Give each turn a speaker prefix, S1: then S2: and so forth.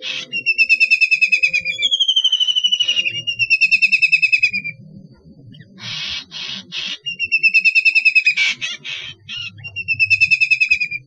S1: Shh.